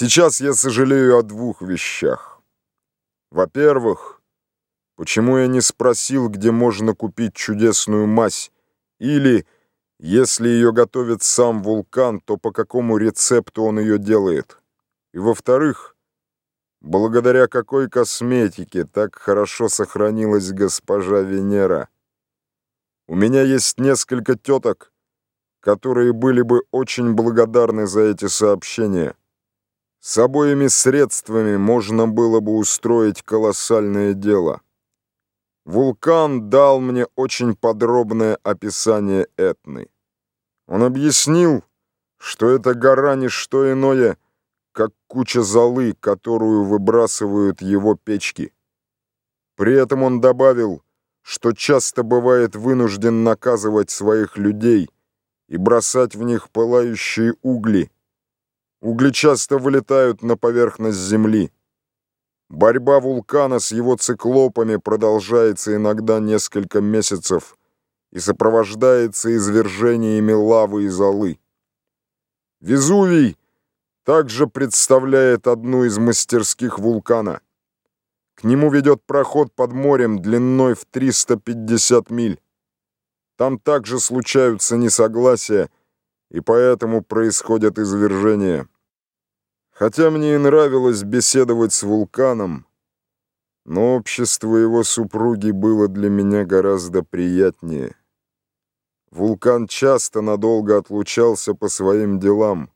Сейчас я сожалею о двух вещах. Во-первых, почему я не спросил, где можно купить чудесную мазь, или, если ее готовит сам вулкан, то по какому рецепту он ее делает. И во-вторых, благодаря какой косметике так хорошо сохранилась госпожа Венера. У меня есть несколько теток, которые были бы очень благодарны за эти сообщения. С обоими средствами можно было бы устроить колоссальное дело. Вулкан дал мне очень подробное описание Этны. Он объяснил, что эта гора не что иное, как куча золы, которую выбрасывают его печки. При этом он добавил, что часто бывает вынужден наказывать своих людей и бросать в них пылающие угли, Угли часто вылетают на поверхность Земли. Борьба вулкана с его циклопами продолжается иногда несколько месяцев и сопровождается извержениями лавы и золы. Везувий также представляет одну из мастерских вулкана. К нему ведет проход под морем длиной в 350 миль. Там также случаются несогласия, и поэтому происходят извержения. Хотя мне и нравилось беседовать с вулканом, но общество его супруги было для меня гораздо приятнее. Вулкан часто надолго отлучался по своим делам.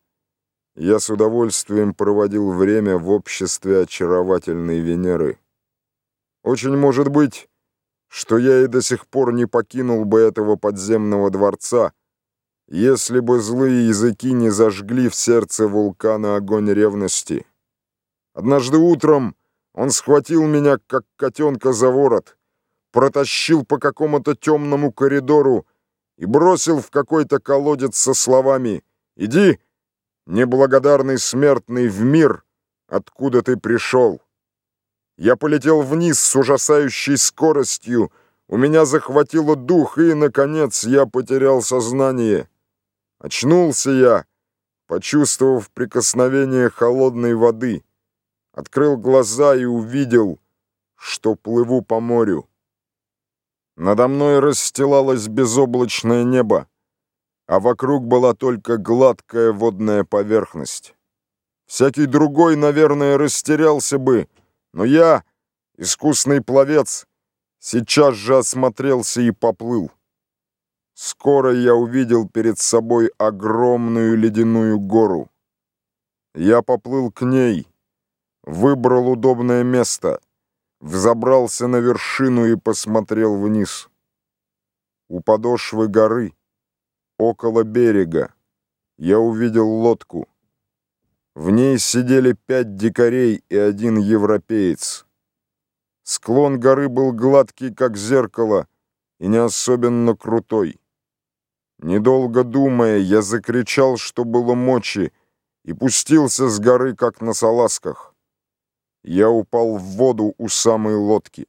Я с удовольствием проводил время в обществе очаровательной Венеры. Очень может быть, что я и до сих пор не покинул бы этого подземного дворца, если бы злые языки не зажгли в сердце вулкана огонь ревности. Однажды утром он схватил меня, как котенка за ворот, протащил по какому-то темному коридору и бросил в какой-то колодец со словами «Иди, неблагодарный смертный, в мир, откуда ты пришел». Я полетел вниз с ужасающей скоростью, у меня захватило дух, и, наконец, я потерял сознание. Очнулся я, почувствовав прикосновение холодной воды. Открыл глаза и увидел, что плыву по морю. Надо мной расстилалось безоблачное небо, а вокруг была только гладкая водная поверхность. Всякий другой, наверное, растерялся бы, но я, искусный пловец, сейчас же осмотрелся и поплыл. Скоро я увидел перед собой огромную ледяную гору. Я поплыл к ней, выбрал удобное место, взобрался на вершину и посмотрел вниз. У подошвы горы, около берега, я увидел лодку. В ней сидели пять дикарей и один европеец. Склон горы был гладкий, как зеркало, и не особенно крутой. Недолго думая, я закричал, что было мочи, и пустился с горы, как на салазках. Я упал в воду у самой лодки.